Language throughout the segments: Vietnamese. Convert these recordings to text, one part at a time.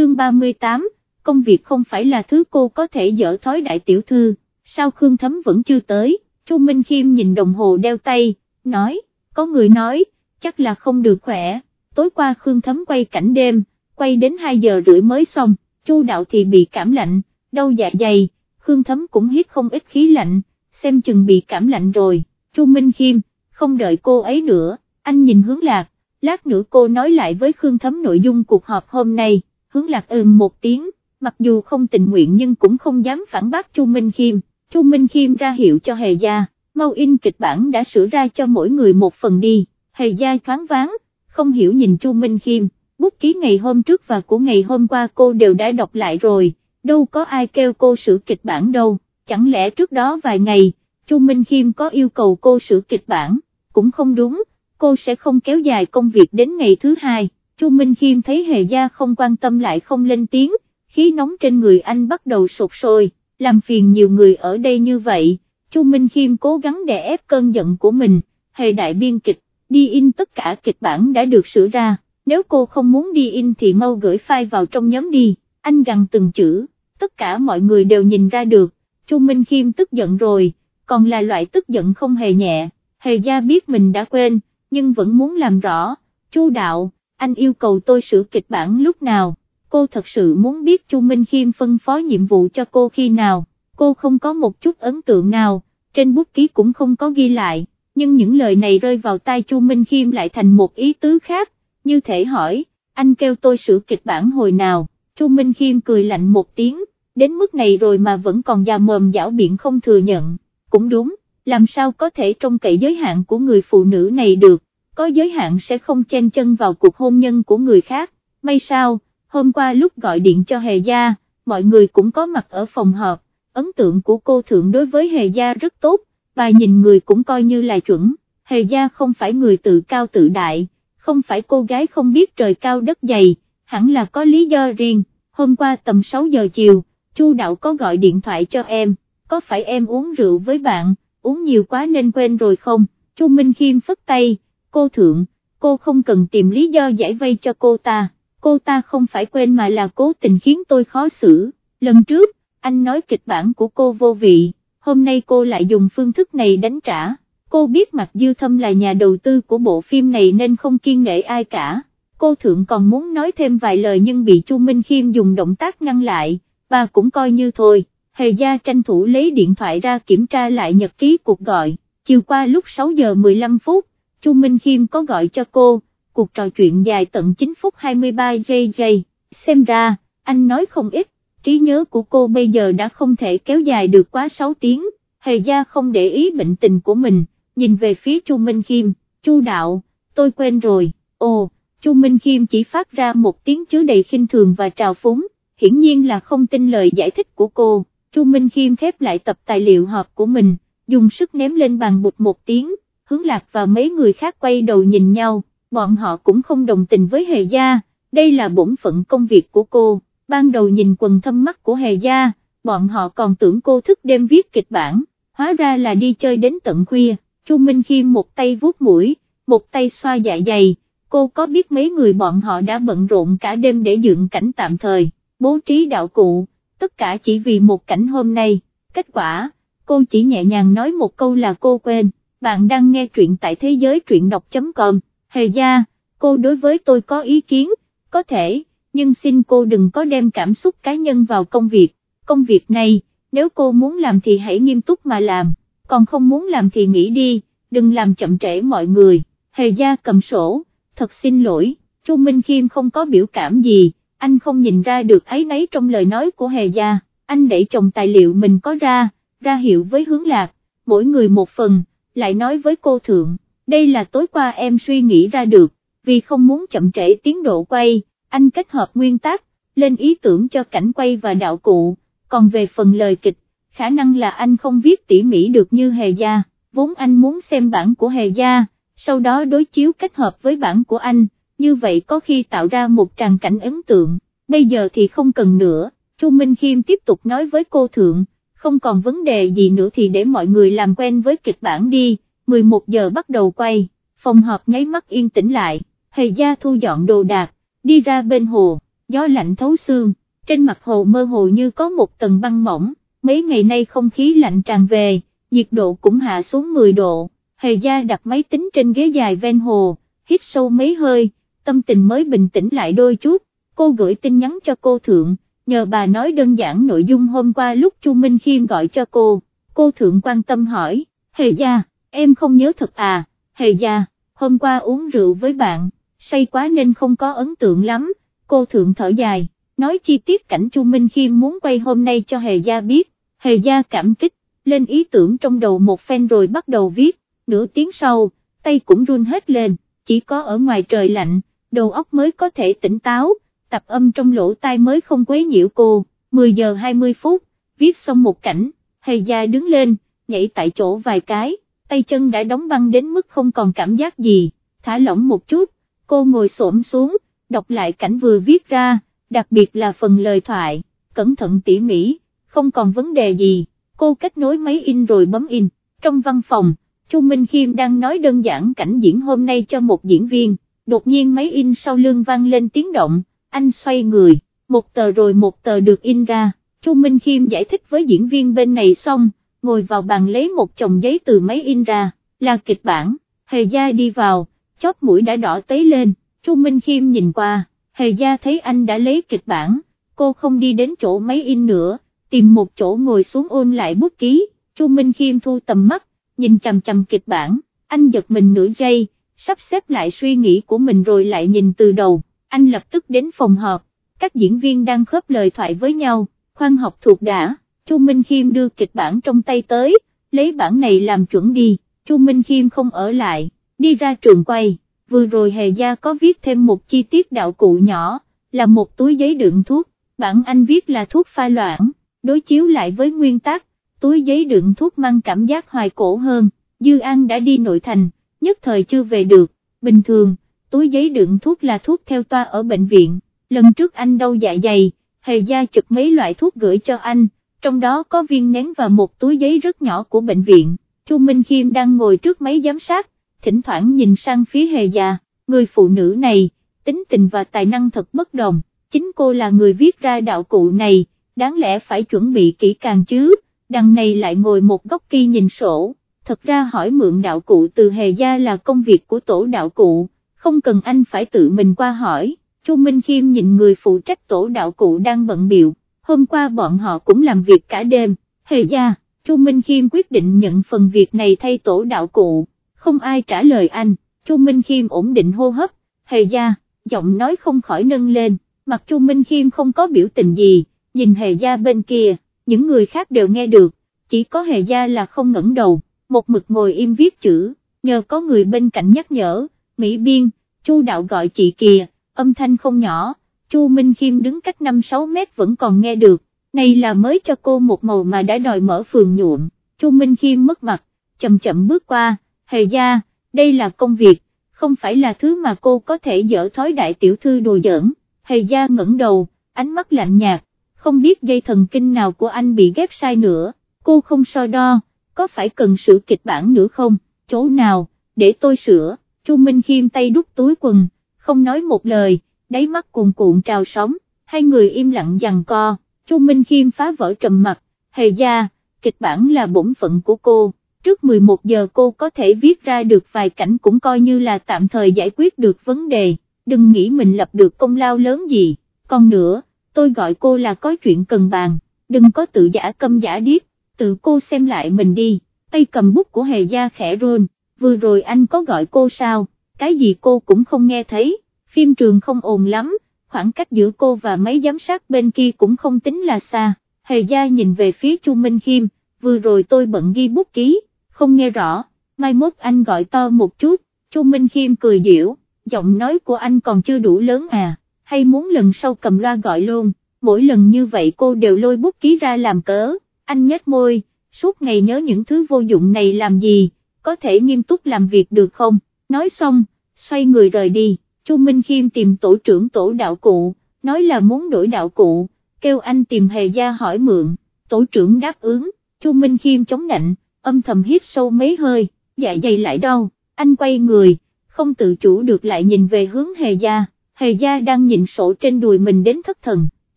chương 38, công việc không phải là thứ cô có thể dở thói đại tiểu thư, sao Khương Thấm vẫn chưa tới, Chu Minh Khiêm nhìn đồng hồ đeo tay, nói, có người nói, chắc là không được khỏe, tối qua Khương Thấm quay cảnh đêm, quay đến 2 giờ rưỡi mới xong, Chu Đạo thì bị cảm lạnh, đau dạ dày, Khương Thấm cũng hít không ít khí lạnh, xem chừng bị cảm lạnh rồi, Chu Minh Khiêm, không đợi cô ấy nữa, anh nhìn hướng lạc, lát nữa cô nói lại với Khương Thấm nội dung cuộc họp hôm nay, hướng lạc ừm một tiếng, mặc dù không tình nguyện nhưng cũng không dám phản bác Chu Minh Khiêm, Chu Minh Khiêm ra hiệu cho Hề Gia, mau in kịch bản đã sửa ra cho mỗi người một phần đi, Hề Gia thoáng váng, không hiểu nhìn Chu Minh Khiêm, bút ký ngày hôm trước và của ngày hôm qua cô đều đã đọc lại rồi, đâu có ai kêu cô sửa kịch bản đâu, chẳng lẽ trước đó vài ngày, Chu Minh Khiêm có yêu cầu cô sửa kịch bản, cũng không đúng, cô sẽ không kéo dài công việc đến ngày thứ hai, Chu Minh Khiêm thấy Hề Gia không quan tâm lại không lên tiếng, khí nóng trên người anh bắt đầu sụt sôi, làm phiền nhiều người ở đây như vậy, Chu Minh Khiêm cố gắng đè ép cơn giận của mình, Hề đại biên kịch, đi in tất cả kịch bản đã được sửa ra, nếu cô không muốn đi in thì mau gửi file vào trong nhóm đi, anh gằn từng chữ, tất cả mọi người đều nhìn ra được, Chu Minh Khiêm tức giận rồi, còn là loại tức giận không hề nhẹ, Hề Gia biết mình đã quên, nhưng vẫn muốn làm rõ, Chu Đạo, anh yêu cầu tôi sửa kịch bản lúc nào, cô thật sự muốn biết Chu Minh Khiêm phân phó nhiệm vụ cho cô khi nào, cô không có một chút ấn tượng nào, trên bút ký cũng không có ghi lại, nhưng những lời này rơi vào tai Chu Minh Khiêm lại thành một ý tứ khác, như thể hỏi, anh kêu tôi sửa kịch bản hồi nào, Chu Minh Khiêm cười lạnh một tiếng, đến mức này rồi mà vẫn còn già mồm dảo biện không thừa nhận, cũng đúng, làm sao có thể trông cậy giới hạn của người phụ nữ này được, có giới hạn sẽ không chen chân vào cuộc hôn nhân của người khác, may sao, hôm qua lúc gọi điện cho Hề Gia, mọi người cũng có mặt ở phòng họp, ấn tượng của cô thượng đối với Hề Gia rất tốt, bà nhìn người cũng coi như là chuẩn, Hề Gia không phải người tự cao tự đại, không phải cô gái không biết trời cao đất dày, hẳn là có lý do riêng, hôm qua tầm 6 giờ chiều, Chu Đạo có gọi điện thoại cho em, có phải em uống rượu với bạn, uống nhiều quá nên quên rồi không, Chu Minh Khiêm phất tay, cô thượng, cô không cần tìm lý do giải vây cho cô ta, cô ta không phải quên mà là cố tình khiến tôi khó xử, lần trước, anh nói kịch bản của cô vô vị, hôm nay cô lại dùng phương thức này đánh trả, cô biết Mạc Dư Thâm là nhà đầu tư của bộ phim này nên không kiên nể ai cả, cô thượng còn muốn nói thêm vài lời nhưng bị Chu Minh Khiêm dùng động tác ngăn lại, bà cũng coi như thôi. Hề gia tranh thủ lấy điện thoại ra kiểm tra lại nhật ký cuộc gọi, chiều qua lúc 6 giờ 15 phút, Chu Minh Khiêm có gọi cho cô, cuộc trò chuyện dài tận 9 phút 23 giây giây, xem ra, anh nói không ít, trí nhớ của cô bây giờ đã không thể kéo dài được quá 6 tiếng, Hề gia không để ý bệnh tình của mình, nhìn về phía Chu Minh Khiêm, Chu đạo, tôi quên rồi, ồ, Chu Minh Khiêm chỉ phát ra một tiếng chứa đầy khinh thường và trào phúng, hiển nhiên là không tin lời giải thích của cô. Chu Minh Khiêm khép lại tập tài liệu họp của mình, dùng sức ném lên bàn bụt một tiếng, hướng lạc và mấy người khác quay đầu nhìn nhau, bọn họ cũng không đồng tình với Hề Gia, đây là bổn phận công việc của cô, ban đầu nhìn quần thâm mắt của Hề Gia, bọn họ còn tưởng cô thức đêm viết kịch bản, hóa ra là đi chơi đến tận khuya, Chu Minh Khiêm một tay vuốt mũi, một tay xoa dạ dày, cô có biết mấy người bọn họ đã bận rộn cả đêm để dựng cảnh tạm thời, bố trí đạo cụ tất cả chỉ vì một cảnh hôm nay, kết quả, cô chỉ nhẹ nhàng nói một câu là cô quên, bạn đang nghe truyện tại thế giới truyện đọc.com, hề gia, cô đối với tôi có ý kiến, có thể, nhưng xin cô đừng có đem cảm xúc cá nhân vào công việc, công việc này, nếu cô muốn làm thì hãy nghiêm túc mà làm, còn không muốn làm thì nghỉ đi, đừng làm chậm trễ mọi người, hề gia cầm sổ, thật xin lỗi, Chu Minh Khiêm không có biểu cảm gì anh không nhìn ra được ấy nấy trong lời nói của Hề Gia, anh đẩy chồng tài liệu mình có ra, ra hiệu với hướng lạc, mỗi người một phần, lại nói với cô thượng, đây là tối qua em suy nghĩ ra được, vì không muốn chậm trễ tiến độ quay, anh kết hợp nguyên tác, lên ý tưởng cho cảnh quay và đạo cụ, còn về phần lời kịch, khả năng là anh không viết tỉ mỉ được như Hề Gia, vốn anh muốn xem bản của Hề Gia, sau đó đối chiếu kết hợp với bản của anh như vậy có khi tạo ra một tràng cảnh ấn tượng, bây giờ thì không cần nữa, Chu Minh Khiêm tiếp tục nói với cô thượng, không còn vấn đề gì nữa thì để mọi người làm quen với kịch bản đi, 11 giờ bắt đầu quay, phòng họp nháy mắt yên tĩnh lại, hề gia thu dọn đồ đạc, đi ra bên hồ, gió lạnh thấu xương, trên mặt hồ mơ hồ như có một tầng băng mỏng, mấy ngày nay không khí lạnh tràn về, nhiệt độ cũng hạ xuống 10 độ, hề gia đặt máy tính trên ghế dài ven hồ, hít sâu mấy hơi, tâm tình mới bình tĩnh lại đôi chút, cô gửi tin nhắn cho cô thượng, nhờ bà nói đơn giản nội dung hôm qua lúc Chu Minh Khiêm gọi cho cô, cô thượng quan tâm hỏi, hề gia, em không nhớ thật à, hề gia, hôm qua uống rượu với bạn, say quá nên không có ấn tượng lắm, cô thượng thở dài, nói chi tiết cảnh Chu Minh Khiêm muốn quay hôm nay cho hề gia biết, hề gia cảm kích, lên ý tưởng trong đầu một phen rồi bắt đầu viết, nửa tiếng sau, tay cũng run hết lên, chỉ có ở ngoài trời lạnh, đầu óc mới có thể tỉnh táo, tập âm trong lỗ tai mới không quấy nhiễu cô, 10 giờ 20 phút, viết xong một cảnh, hề gia đứng lên, nhảy tại chỗ vài cái, tay chân đã đóng băng đến mức không còn cảm giác gì, thả lỏng một chút, cô ngồi xổm xuống, đọc lại cảnh vừa viết ra, đặc biệt là phần lời thoại, cẩn thận tỉ mỉ, không còn vấn đề gì, cô kết nối máy in rồi bấm in, trong văn phòng, Chu Minh Khiêm đang nói đơn giản cảnh diễn hôm nay cho một diễn viên, đột nhiên máy in sau lưng vang lên tiếng động, anh xoay người, một tờ rồi một tờ được in ra, Chu Minh Khiêm giải thích với diễn viên bên này xong, ngồi vào bàn lấy một chồng giấy từ máy in ra, là kịch bản, hề gia đi vào, chóp mũi đã đỏ tấy lên, Chu Minh Khiêm nhìn qua, hề gia thấy anh đã lấy kịch bản, cô không đi đến chỗ máy in nữa, tìm một chỗ ngồi xuống ôn lại bút ký, Chu Minh Khiêm thu tầm mắt, nhìn chằm chằm kịch bản, anh giật mình nửa giây, sắp xếp lại suy nghĩ của mình rồi lại nhìn từ đầu, anh lập tức đến phòng họp, các diễn viên đang khớp lời thoại với nhau, khoan học thuộc đã, Chu Minh Khiêm đưa kịch bản trong tay tới, lấy bản này làm chuẩn đi, Chu Minh Khiêm không ở lại, đi ra trường quay, vừa rồi Hề Gia có viết thêm một chi tiết đạo cụ nhỏ, là một túi giấy đựng thuốc, bản anh viết là thuốc pha loãng, đối chiếu lại với nguyên tắc, túi giấy đựng thuốc mang cảm giác hoài cổ hơn, Dư An đã đi nội thành, nhất thời chưa về được, bình thường, túi giấy đựng thuốc là thuốc theo toa ở bệnh viện, lần trước anh đau dạ dày, Hề Gia chụp mấy loại thuốc gửi cho anh, trong đó có viên nén và một túi giấy rất nhỏ của bệnh viện, Chu Minh Khiêm đang ngồi trước máy giám sát, thỉnh thoảng nhìn sang phía Hề Gia, người phụ nữ này, tính tình và tài năng thật bất đồng, chính cô là người viết ra đạo cụ này, đáng lẽ phải chuẩn bị kỹ càng chứ, đằng này lại ngồi một góc kia nhìn sổ, thật ra hỏi mượn đạo cụ từ Hề Gia là công việc của tổ đạo cụ, không cần anh phải tự mình qua hỏi, Chu Minh Khiêm nhìn người phụ trách tổ đạo cụ đang bận biệu, hôm qua bọn họ cũng làm việc cả đêm, Hề Gia, Chu Minh Khiêm quyết định nhận phần việc này thay tổ đạo cụ, không ai trả lời anh, Chu Minh Khiêm ổn định hô hấp, Hề Gia, giọng nói không khỏi nâng lên, mặt Chu Minh Khiêm không có biểu tình gì, nhìn Hề Gia bên kia, những người khác đều nghe được, chỉ có Hề Gia là không ngẩng đầu, một mực ngồi im viết chữ, nhờ có người bên cạnh nhắc nhở, Mỹ Biên, Chu Đạo gọi chị kìa, âm thanh không nhỏ, Chu Minh Khiêm đứng cách 5-6 mét vẫn còn nghe được, này là mới cho cô một màu mà đã đòi mở phường nhuộm, Chu Minh Khiêm mất mặt, chậm chậm bước qua, Hề Gia, đây là công việc, không phải là thứ mà cô có thể dở thói đại tiểu thư đồ giỡn, Hề Gia ngẩng đầu, ánh mắt lạnh nhạt, không biết dây thần kinh nào của anh bị ghép sai nữa, cô không so đo, có phải cần sửa kịch bản nữa không, chỗ nào, để tôi sửa, Chu Minh Khiêm tay đút túi quần, không nói một lời, đáy mắt cuồn cuộn trào sóng, hai người im lặng dằn co, Chu Minh Khiêm phá vỡ trầm mặt, hề gia, kịch bản là bổn phận của cô, trước 11 giờ cô có thể viết ra được vài cảnh cũng coi như là tạm thời giải quyết được vấn đề, đừng nghĩ mình lập được công lao lớn gì, còn nữa, tôi gọi cô là có chuyện cần bàn, đừng có tự giả câm giả điếc, tự cô xem lại mình đi, tay cầm bút của hề gia khẽ run vừa rồi anh có gọi cô sao, cái gì cô cũng không nghe thấy, phim trường không ồn lắm, khoảng cách giữa cô và mấy giám sát bên kia cũng không tính là xa, hề gia nhìn về phía Chu Minh Khiêm, vừa rồi tôi bận ghi bút ký, không nghe rõ, mai mốt anh gọi to một chút, Chu Minh Khiêm cười điểu, giọng nói của anh còn chưa đủ lớn à, hay muốn lần sau cầm loa gọi luôn, mỗi lần như vậy cô đều lôi bút ký ra làm cớ, anh nhếch môi, suốt ngày nhớ những thứ vô dụng này làm gì, có thể nghiêm túc làm việc được không, nói xong, xoay người rời đi, Chu Minh Khiêm tìm tổ trưởng tổ đạo cụ, nói là muốn đổi đạo cụ, kêu anh tìm hề gia hỏi mượn, tổ trưởng đáp ứng, Chu Minh Khiêm chống nạnh, âm thầm hít sâu mấy hơi, dạ dày lại đau, anh quay người, không tự chủ được lại nhìn về hướng hề gia, Hề gia đang nhìn sổ trên đùi mình đến thất thần,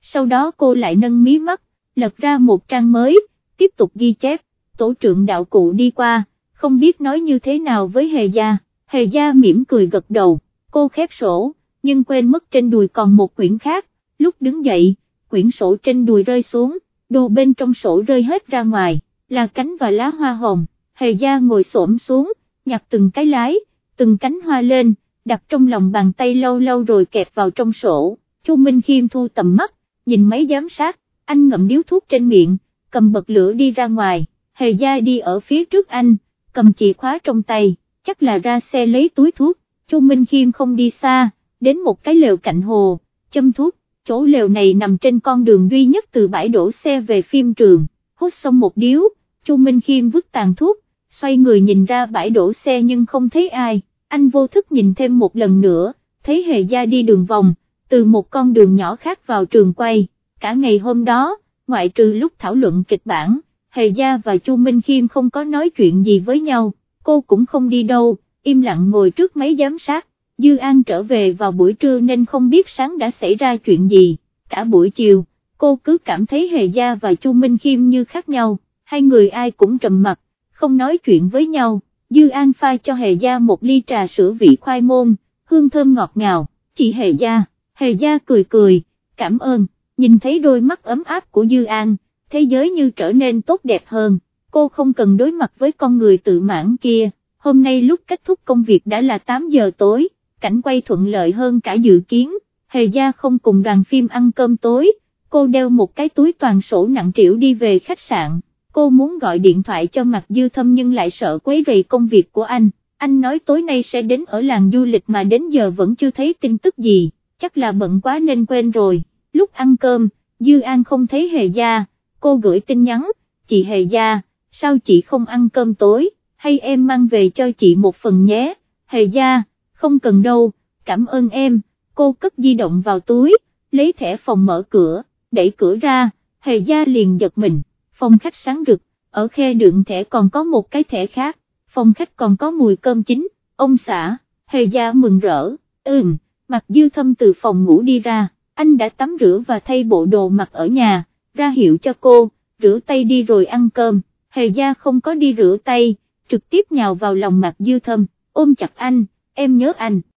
sau đó cô lại nâng mí mắt, lật ra một trang mới, tiếp tục ghi chép, tổ trưởng đạo cụ đi qua, không biết nói như thế nào với Hề gia, Hề gia mỉm cười gật đầu, cô khép sổ, nhưng quên mất trên đùi còn một quyển khác, lúc đứng dậy, quyển sổ trên đùi rơi xuống, đồ bên trong sổ rơi hết ra ngoài, là cánh và lá hoa hồng, Hề gia ngồi xổm xuống, nhặt từng cái lái, từng cánh hoa lên, đặt trong lòng bàn tay lâu lâu rồi kẹp vào trong sổ, Chu Minh Khiêm thu tầm mắt, nhìn máy giám sát, anh ngậm điếu thuốc trên miệng, cầm bật lửa đi ra ngoài, Hề gia đi ở phía trước anh, cầm chìa khóa trong tay, chắc là ra xe lấy túi thuốc, Chu Minh Khiêm không đi xa, đến một cái lều cạnh hồ, châm thuốc, chỗ lều này nằm trên con đường duy nhất từ bãi đổ xe về phim trường, hút xong một điếu, Chu Minh Khiêm vứt tàn thuốc, xoay người nhìn ra bãi đổ xe nhưng không thấy ai, anh vô thức nhìn thêm một lần nữa, thấy hề gia đi đường vòng, từ một con đường nhỏ khác vào trường quay, cả ngày hôm đó, ngoại trừ lúc thảo luận kịch bản, hề gia và Chu Minh Khiêm không có nói chuyện gì với nhau, cô cũng không đi đâu, im lặng ngồi trước máy giám sát, Dư An trở về vào buổi trưa nên không biết sáng đã xảy ra chuyện gì, cả buổi chiều, cô cứ cảm thấy hề gia và Chu Minh Khiêm như khác nhau, hai người ai cũng trầm mặt, không nói chuyện với nhau, Dư An pha cho Hề Gia một ly trà sữa vị khoai môn, hương thơm ngọt ngào, chị Hề Gia, Hề Gia cười cười, cảm ơn, nhìn thấy đôi mắt ấm áp của Dư An, thế giới như trở nên tốt đẹp hơn, cô không cần đối mặt với con người tự mãn kia, hôm nay lúc kết thúc công việc đã là 8 giờ tối, cảnh quay thuận lợi hơn cả dự kiến, Hề Gia không cùng đoàn phim ăn cơm tối, cô đeo một cái túi toàn sổ nặng trĩu đi về khách sạn. Cô muốn gọi điện thoại cho Mạc Dư Thâm nhưng lại sợ quấy rầy công việc của anh, anh nói tối nay sẽ đến ở làng du lịch mà đến giờ vẫn chưa thấy tin tức gì, chắc là bận quá nên quên rồi, lúc ăn cơm, Dư An không thấy Hề Gia, cô gửi tin nhắn, chị Hề Gia, sao chị không ăn cơm tối, hay em mang về cho chị một phần nhé, Hề Gia, không cần đâu, cảm ơn em, cô cất di động vào túi, lấy thẻ phòng mở cửa, đẩy cửa ra, Hề Gia liền giật mình. Phòng khách sáng rực, ở khe đựng thẻ còn có một cái thẻ khác, phòng khách còn có mùi cơm chín, ông xã, hề gia mừng rỡ, ừm, mặt dư thâm từ phòng ngủ đi ra, anh đã tắm rửa và thay bộ đồ mặc ở nhà, ra hiệu cho cô, rửa tay đi rồi ăn cơm, hề gia không có đi rửa tay, trực tiếp nhào vào lòng mặt dư thâm, ôm chặt anh, em nhớ anh.